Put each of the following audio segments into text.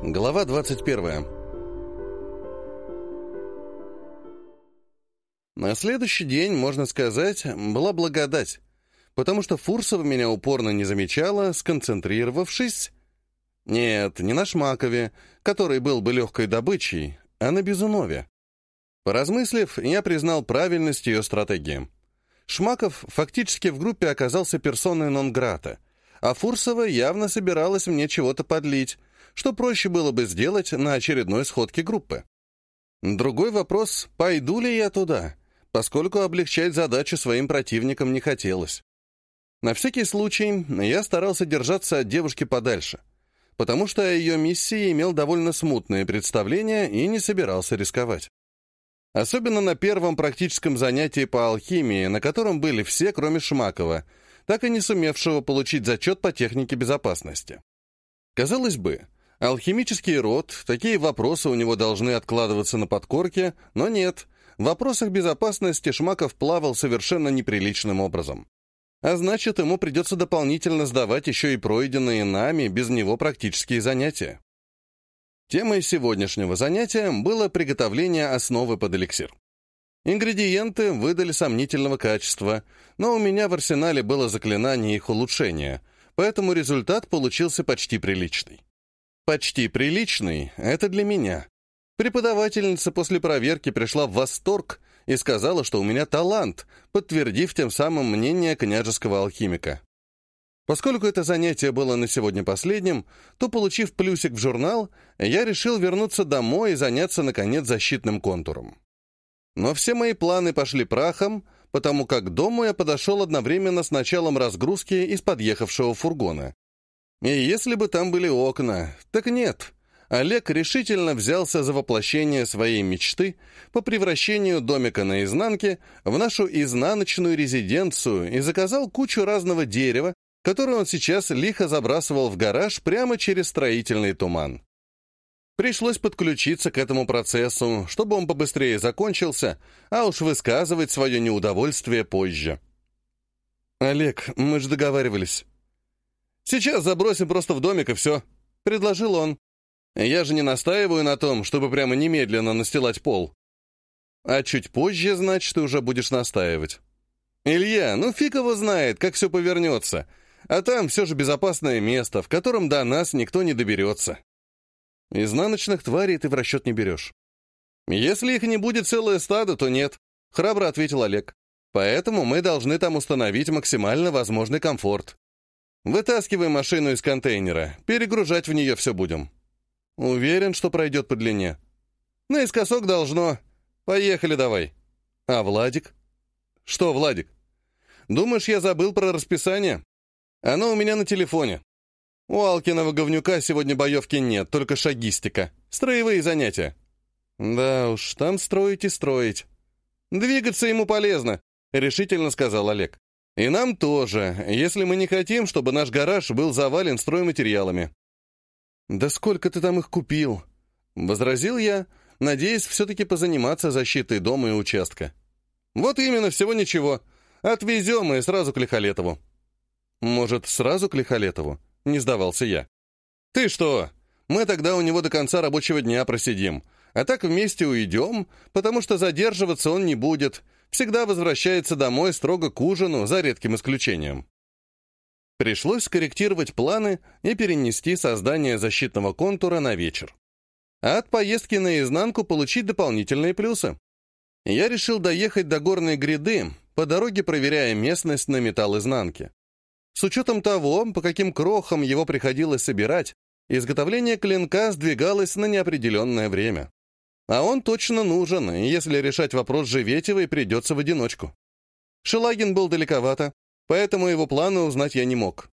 Глава 21. На следующий день, можно сказать, была благодать, потому что Фурсова меня упорно не замечала, сконцентрировавшись... Нет, не на Шмакове, который был бы легкой добычей, а на Безунове. Поразмыслив, я признал правильность ее стратегии. Шмаков фактически в группе оказался персоной нон-грата, а Фурсова явно собиралась мне чего-то подлить, что проще было бы сделать на очередной сходке группы. Другой вопрос, пойду ли я туда, поскольку облегчать задачу своим противникам не хотелось. На всякий случай я старался держаться от девушки подальше, потому что о ее миссии имел довольно смутное представление и не собирался рисковать. Особенно на первом практическом занятии по алхимии, на котором были все, кроме Шмакова, так и не сумевшего получить зачет по технике безопасности. Казалось бы, Алхимический род, такие вопросы у него должны откладываться на подкорке, но нет. В вопросах безопасности Шмаков плавал совершенно неприличным образом. А значит, ему придется дополнительно сдавать еще и пройденные нами без него практические занятия. Темой сегодняшнего занятия было приготовление основы под эликсир. Ингредиенты выдали сомнительного качества, но у меня в арсенале было заклинание их улучшения, поэтому результат получился почти приличный. Почти приличный — это для меня. Преподавательница после проверки пришла в восторг и сказала, что у меня талант, подтвердив тем самым мнение княжеского алхимика. Поскольку это занятие было на сегодня последним, то, получив плюсик в журнал, я решил вернуться домой и заняться, наконец, защитным контуром. Но все мои планы пошли прахом, потому как к дому я подошел одновременно с началом разгрузки из подъехавшего фургона. И если бы там были окна, так нет. Олег решительно взялся за воплощение своей мечты по превращению домика на изнанке в нашу изнаночную резиденцию и заказал кучу разного дерева, которое он сейчас лихо забрасывал в гараж прямо через строительный туман. Пришлось подключиться к этому процессу, чтобы он побыстрее закончился, а уж высказывать свое неудовольствие позже. «Олег, мы же договаривались. Сейчас забросим просто в домик и все», — предложил он. «Я же не настаиваю на том, чтобы прямо немедленно настилать пол». «А чуть позже, значит, ты уже будешь настаивать». «Илья, ну фиг его знает, как все повернется. А там все же безопасное место, в котором до нас никто не доберется». «Изнаночных тварей ты в расчет не берешь». «Если их не будет целое стадо, то нет», — храбро ответил Олег. «Поэтому мы должны там установить максимально возможный комфорт. Вытаскивай машину из контейнера, перегружать в нее все будем. Уверен, что пройдет по длине. Наискосок должно. Поехали давай. А Владик? Что, Владик? Думаешь, я забыл про расписание? Оно у меня на телефоне. У Алкиного говнюка сегодня боевки нет, только шагистика. Строевые занятия. Да уж, там строить и строить. Двигаться ему полезно, решительно сказал Олег. И нам тоже, если мы не хотим, чтобы наш гараж был завален стройматериалами. «Да сколько ты там их купил?» — возразил я, надеясь все-таки позаниматься защитой дома и участка. «Вот именно, всего ничего. Отвезем и сразу к Лихолетову». «Может, сразу к Лихолетову?» — не сдавался я. «Ты что? Мы тогда у него до конца рабочего дня просидим, а так вместе уйдем, потому что задерживаться он не будет, всегда возвращается домой строго к ужину, за редким исключением. Пришлось скорректировать планы и перенести создание защитного контура на вечер. А от поездки наизнанку получить дополнительные плюсы. Я решил доехать до горной гряды, по дороге проверяя местность на металл изнанки. С учетом того, по каким крохам его приходилось собирать, изготовление клинка сдвигалось на неопределенное время. А он точно нужен, если решать вопрос Живетевой придется в одиночку. Шелагин был далековато, поэтому его планы узнать я не мог.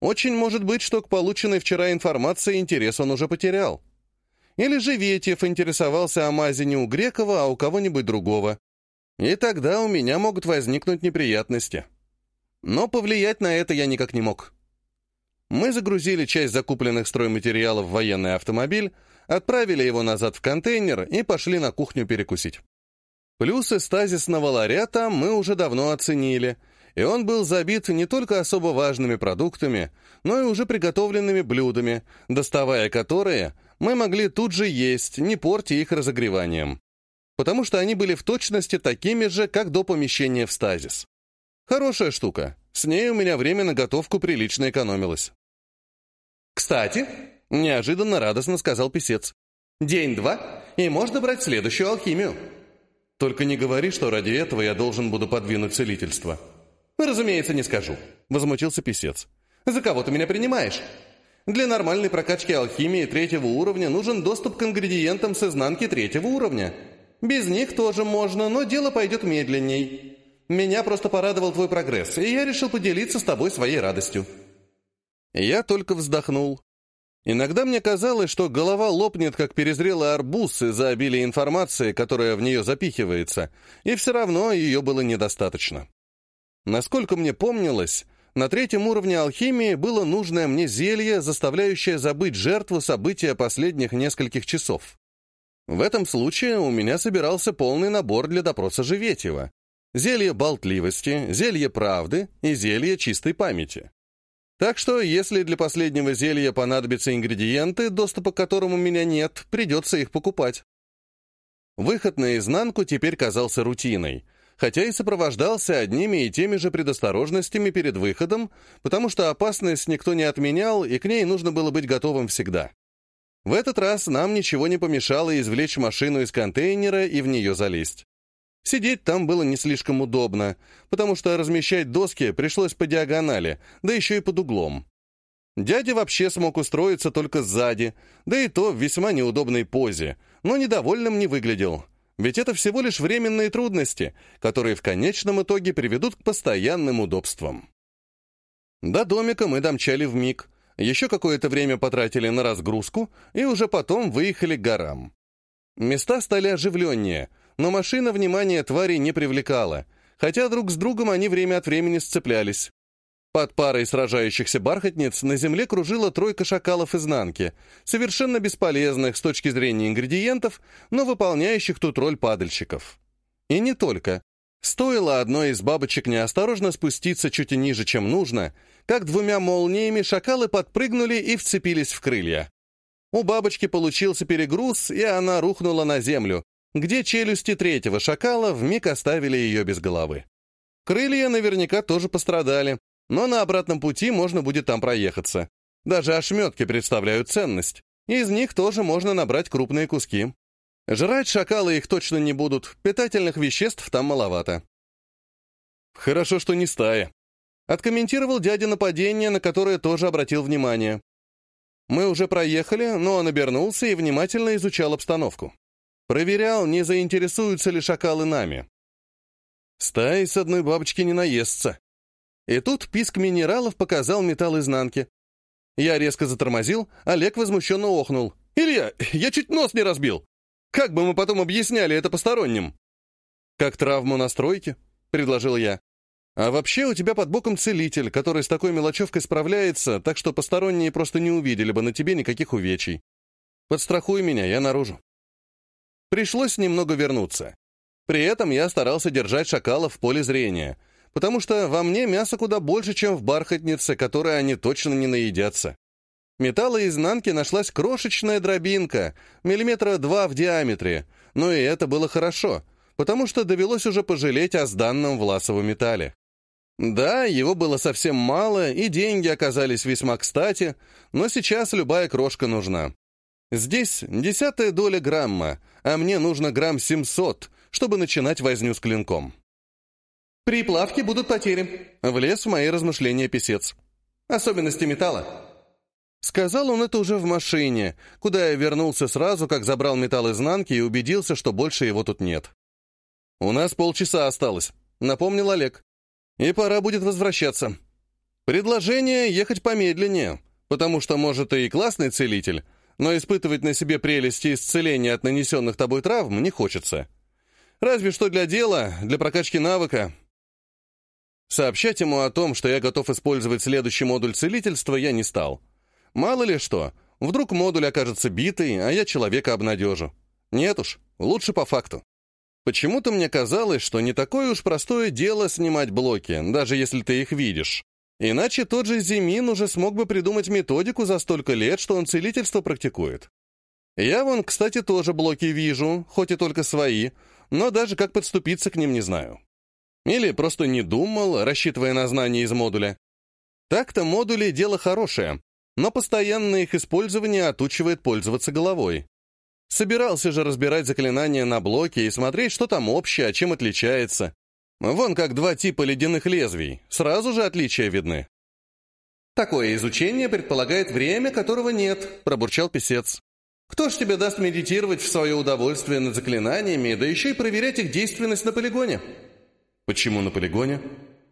Очень может быть, что к полученной вчера информации интерес он уже потерял. Или Живетьев интересовался о мазе не у Грекова, а у кого-нибудь другого. И тогда у меня могут возникнуть неприятности. Но повлиять на это я никак не мог. Мы загрузили часть закупленных стройматериалов в военный автомобиль, отправили его назад в контейнер и пошли на кухню перекусить. Плюсы стазисного ларета мы уже давно оценили, и он был забит не только особо важными продуктами, но и уже приготовленными блюдами, доставая которые, мы могли тут же есть, не портя их разогреванием. Потому что они были в точности такими же, как до помещения в стазис. Хорошая штука. С ней у меня время на готовку прилично экономилось. «Кстати», — неожиданно радостно сказал писец, «день-два, и можно брать следующую алхимию». «Только не говори, что ради этого я должен буду подвинуть целительство». «Разумеется, не скажу», — возмутился писец. «За кого ты меня принимаешь? Для нормальной прокачки алхимии третьего уровня нужен доступ к ингредиентам с изнанки третьего уровня. Без них тоже можно, но дело пойдет медленней. Меня просто порадовал твой прогресс, и я решил поделиться с тобой своей радостью». Я только вздохнул. Иногда мне казалось, что голова лопнет, как перезрелый арбуз из-за обилия информации, которая в нее запихивается, и все равно ее было недостаточно. Насколько мне помнилось, на третьем уровне алхимии было нужное мне зелье, заставляющее забыть жертву события последних нескольких часов. В этом случае у меня собирался полный набор для допроса Живетьева. Зелье болтливости, зелье правды и зелье чистой памяти. Так что, если для последнего зелья понадобятся ингредиенты, доступа к которым у меня нет, придется их покупать. Выход наизнанку теперь казался рутиной — хотя и сопровождался одними и теми же предосторожностями перед выходом, потому что опасность никто не отменял, и к ней нужно было быть готовым всегда. В этот раз нам ничего не помешало извлечь машину из контейнера и в нее залезть. Сидеть там было не слишком удобно, потому что размещать доски пришлось по диагонали, да еще и под углом. Дядя вообще смог устроиться только сзади, да и то в весьма неудобной позе, но недовольным не выглядел — ведь это всего лишь временные трудности, которые в конечном итоге приведут к постоянным удобствам. До домика мы домчали в миг, еще какое-то время потратили на разгрузку и уже потом выехали к горам. Места стали оживленнее, но машина внимания твари не привлекала, хотя друг с другом они время от времени сцеплялись. Под парой сражающихся бархатниц на земле кружила тройка шакалов изнанки, совершенно бесполезных с точки зрения ингредиентов, но выполняющих тут роль падальщиков. И не только. Стоило одной из бабочек неосторожно спуститься чуть ниже, чем нужно, как двумя молниями шакалы подпрыгнули и вцепились в крылья. У бабочки получился перегруз, и она рухнула на землю, где челюсти третьего шакала вмиг оставили ее без головы. Крылья наверняка тоже пострадали, но на обратном пути можно будет там проехаться. Даже ошметки представляют ценность. Из них тоже можно набрать крупные куски. Жрать шакалы их точно не будут, питательных веществ там маловато. Хорошо, что не стая. Откомментировал дядя нападение, на которое тоже обратил внимание. Мы уже проехали, но он обернулся и внимательно изучал обстановку. Проверял, не заинтересуются ли шакалы нами. Стаи с одной бабочки не наестся. И тут писк минералов показал металл изнанки. Я резко затормозил, Олег возмущенно охнул. «Илья, я чуть нос не разбил! Как бы мы потом объясняли это посторонним?» «Как травму на стройке?» — предложил я. «А вообще у тебя под боком целитель, который с такой мелочевкой справляется, так что посторонние просто не увидели бы на тебе никаких увечий. Подстрахуй меня, я наружу». Пришлось немного вернуться. При этом я старался держать шакала в поле зрения — потому что во мне мяса куда больше, чем в бархатнице, которой они точно не наедятся. Металла изнанки нашлась крошечная дробинка, миллиметра два в диаметре, но и это было хорошо, потому что довелось уже пожалеть о сданном власовом металле. Да, его было совсем мало, и деньги оказались весьма кстати, но сейчас любая крошка нужна. Здесь десятая доля грамма, а мне нужно грамм 700, чтобы начинать возню с клинком. «При плавке будут потери», — влез в мои размышления писец. «Особенности металла». Сказал он это уже в машине, куда я вернулся сразу, как забрал металл изнанки и убедился, что больше его тут нет. «У нас полчаса осталось», — напомнил Олег. «И пора будет возвращаться. Предложение — ехать помедленнее, потому что, может, и классный целитель, но испытывать на себе прелести исцеления от нанесенных тобой травм не хочется. Разве что для дела, для прокачки навыка, Сообщать ему о том, что я готов использовать следующий модуль целительства, я не стал. Мало ли что, вдруг модуль окажется битый, а я человека обнадежу. Нет уж, лучше по факту. Почему-то мне казалось, что не такое уж простое дело снимать блоки, даже если ты их видишь. Иначе тот же Зимин уже смог бы придумать методику за столько лет, что он целительство практикует. Я вон, кстати, тоже блоки вижу, хоть и только свои, но даже как подступиться к ним не знаю. Или просто не думал, рассчитывая на знания из модуля. Так-то модули — дело хорошее, но постоянное их использование отучивает пользоваться головой. Собирался же разбирать заклинания на блоке и смотреть, что там общее, а чем отличается. Вон как два типа ледяных лезвий, сразу же отличия видны. «Такое изучение предполагает время, которого нет», — пробурчал писец. «Кто ж тебе даст медитировать в свое удовольствие над заклинаниями, да еще и проверять их действенность на полигоне?» «Почему на полигоне?»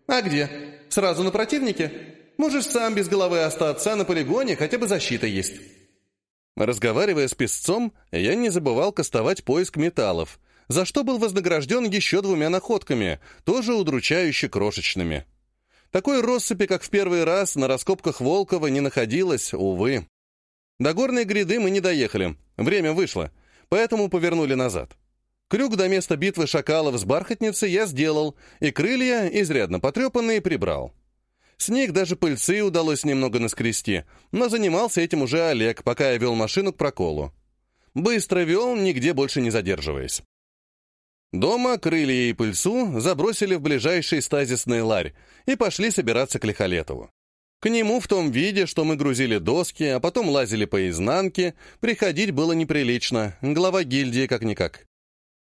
«А где? Сразу на противнике? Можешь сам без головы остаться, а на полигоне хотя бы защита есть». Разговаривая с песцом, я не забывал кастовать поиск металлов, за что был вознагражден еще двумя находками, тоже удручающе крошечными. Такой россыпи, как в первый раз, на раскопках Волкова не находилось, увы. До горной гряды мы не доехали, время вышло, поэтому повернули назад. Крюк до места битвы шакалов с бархатницей я сделал, и крылья, изрядно потрепанные, прибрал. С них даже пыльцы удалось немного наскрести, но занимался этим уже Олег, пока я вел машину к проколу. Быстро вел, нигде больше не задерживаясь. Дома крылья и пыльцу забросили в ближайший стазисный ларь и пошли собираться к Лихолетову. К нему в том виде, что мы грузили доски, а потом лазили по изнанке, приходить было неприлично, глава гильдии как-никак.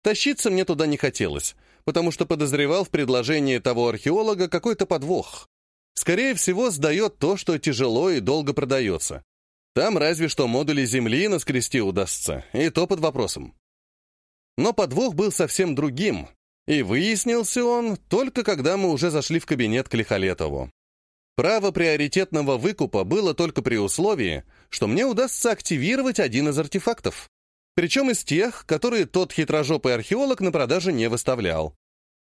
Тащиться мне туда не хотелось, потому что подозревал в предложении того археолога какой-то подвох. Скорее всего, сдает то, что тяжело и долго продается. Там разве что модули Земли наскрести удастся, и то под вопросом. Но подвох был совсем другим, и выяснился он только когда мы уже зашли в кабинет к Лихолетову. Право приоритетного выкупа было только при условии, что мне удастся активировать один из артефактов. Причем из тех, которые тот хитрожопый археолог на продаже не выставлял.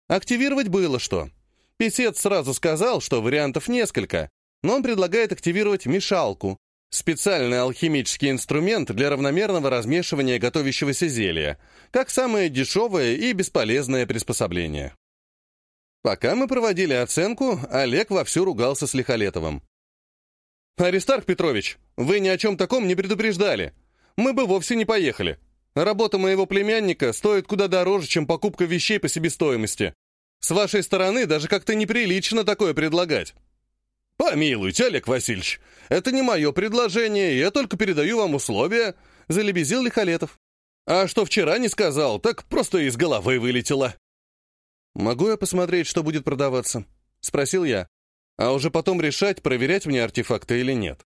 Активировать было что. Песец сразу сказал, что вариантов несколько, но он предлагает активировать мешалку, специальный алхимический инструмент для равномерного размешивания готовящегося зелья, как самое дешевое и бесполезное приспособление. Пока мы проводили оценку, Олег вовсю ругался с Лихолетовым. «Аристарх Петрович, вы ни о чем таком не предупреждали. Мы бы вовсе не поехали. Работа моего племянника стоит куда дороже, чем покупка вещей по себестоимости. С вашей стороны даже как-то неприлично такое предлагать». «Помилуйте, Олег Васильевич, это не мое предложение, я только передаю вам условия», — залебезил Лихолетов. «А что вчера не сказал, так просто из головы вылетело». «Могу я посмотреть, что будет продаваться?» — спросил я. А уже потом решать, проверять мне артефакты или нет.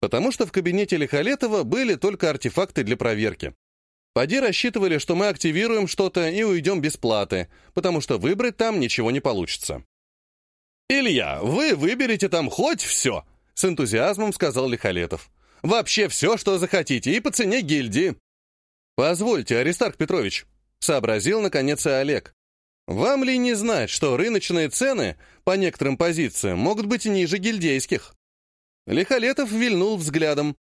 Потому что в кабинете Лихолетова были только артефакты для проверки. Поди рассчитывали, что мы активируем что-то и уйдем без платы, потому что выбрать там ничего не получится. «Илья, вы выберете там хоть все!» — с энтузиазмом сказал Лихолетов. «Вообще все, что захотите, и по цене гильдии». «Позвольте, Аристарх Петрович», — сообразил наконец и Олег. «Вам ли не знать, что рыночные цены по некоторым позициям могут быть ниже гильдейских?» Лихолетов вильнул взглядом.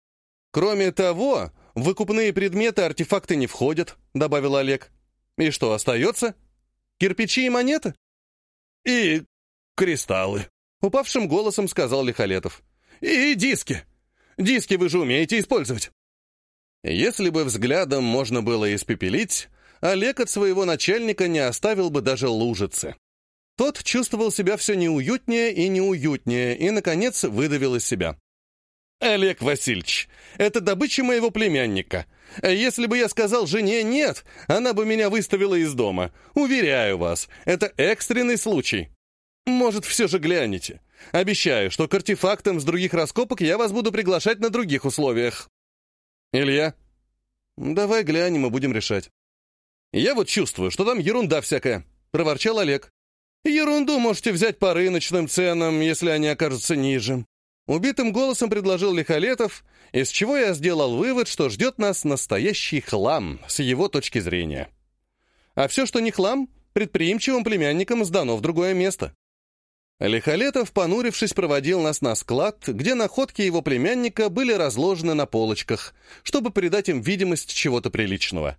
«Кроме того, выкупные предметы артефакты не входят», — добавил Олег. «И что остается? Кирпичи и монеты?» «И кристаллы», — упавшим голосом сказал Лихолетов. «И диски. Диски вы же умеете использовать». Если бы взглядом можно было испепелить, Олег от своего начальника не оставил бы даже лужицы. Тот чувствовал себя все неуютнее и неуютнее, и, наконец, выдавил из себя. «Олег Васильевич, это добыча моего племянника. Если бы я сказал жене «нет», она бы меня выставила из дома. Уверяю вас, это экстренный случай. Может, все же глянете. Обещаю, что к артефактам с других раскопок я вас буду приглашать на других условиях». «Илья?» «Давай глянем и будем решать». «Я вот чувствую, что там ерунда всякая», — проворчал Олег. «Ерунду можете взять по рыночным ценам, если они окажутся ниже. Убитым голосом предложил Лихолетов, из чего я сделал вывод, что ждет нас настоящий хлам с его точки зрения. А все, что не хлам, предприимчивым племянникам сдано в другое место. Лихолетов, понурившись, проводил нас на склад, где находки его племянника были разложены на полочках, чтобы придать им видимость чего-то приличного.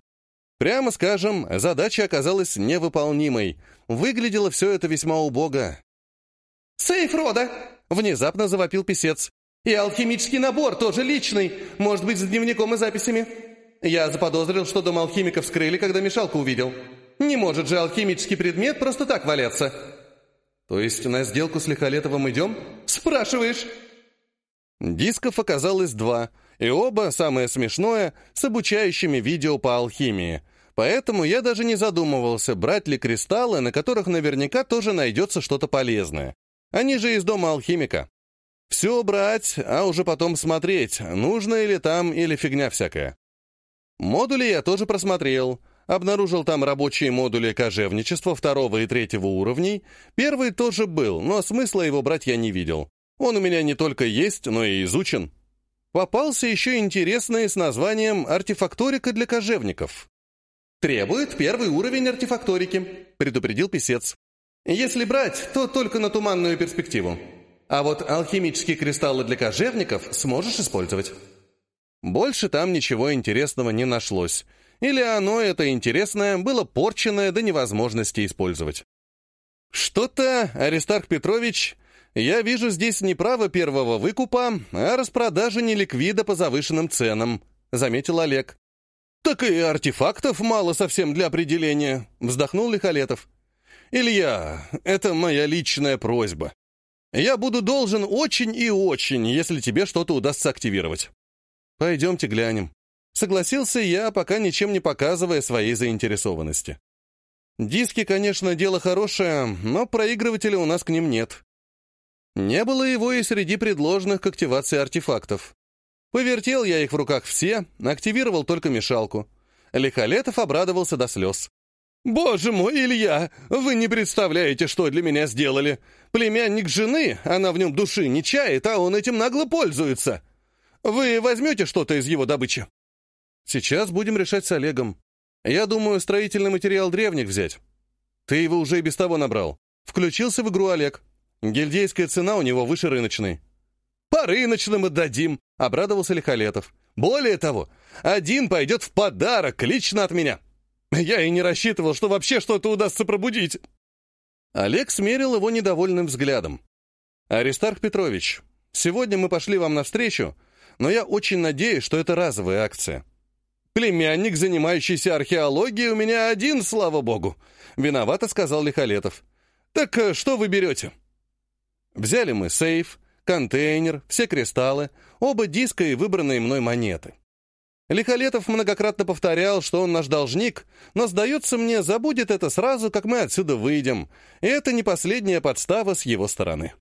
Прямо скажем, задача оказалась невыполнимой. Выглядело все это весьма убого. «Сейф рода!» Внезапно завопил писец. «И алхимический набор тоже личный, может быть, с дневником и записями. Я заподозрил, что дом алхимика вскрыли, когда мешалку увидел. Не может же алхимический предмет просто так валяться. То есть на сделку с Лихолетовым идем? Спрашиваешь? Дисков оказалось два, и оба, самое смешное, с обучающими видео по алхимии. Поэтому я даже не задумывался, брать ли кристаллы, на которых наверняка тоже найдется что-то полезное. Они же из дома алхимика. Все брать, а уже потом смотреть, нужно или там, или фигня всякая. Модули я тоже просмотрел. Обнаружил там рабочие модули кожевничества второго и третьего уровней. Первый тоже был, но смысла его брать я не видел. Он у меня не только есть, но и изучен. Попался еще интересный с названием «Артефакторика для кожевников». «Требует первый уровень артефакторики», — предупредил писец. «Если брать, то только на туманную перспективу. А вот алхимические кристаллы для кожевников сможешь использовать». Больше там ничего интересного не нашлось. Или оно, это интересное, было порченное до невозможности использовать. Что-то, Аристарх Петрович, я вижу здесь не право первого выкупа, а распродажа неликвида по завышенным ценам, заметил Олег. Так и артефактов мало совсем для определения, вздохнул Лихолетов. Илья, это моя личная просьба. Я буду должен очень и очень, если тебе что-то удастся активировать. «Пойдемте глянем». Согласился я, пока ничем не показывая своей заинтересованности. Диски, конечно, дело хорошее, но проигрывателя у нас к ним нет. Не было его и среди предложенных к активации артефактов. Повертел я их в руках все, активировал только мешалку. Лихолетов обрадовался до слез. «Боже мой, Илья, вы не представляете, что для меня сделали. Племянник жены, она в нем души не чает, а он этим нагло пользуется. Вы возьмете что-то из его добычи?» «Сейчас будем решать с Олегом. Я думаю, строительный материал древних взять. Ты его уже и без того набрал. Включился в игру Олег. Гильдейская цена у него выше рыночной». «По рыночным отдадим», — обрадовался Лихолетов. «Более того, один пойдет в подарок лично от меня. Я и не рассчитывал, что вообще что-то удастся пробудить». Олег смерил его недовольным взглядом. «Аристарх Петрович, сегодня мы пошли вам навстречу, но я очень надеюсь, что это разовая акция. Племянник, занимающийся археологией, у меня один, слава богу. Виновато сказал Лихолетов. Так э, что вы берете? Взяли мы сейф, контейнер, все кристаллы, оба диска и выбранные мной монеты. Лихолетов многократно повторял, что он наш должник, но, сдается мне, забудет это сразу, как мы отсюда выйдем, и это не последняя подстава с его стороны.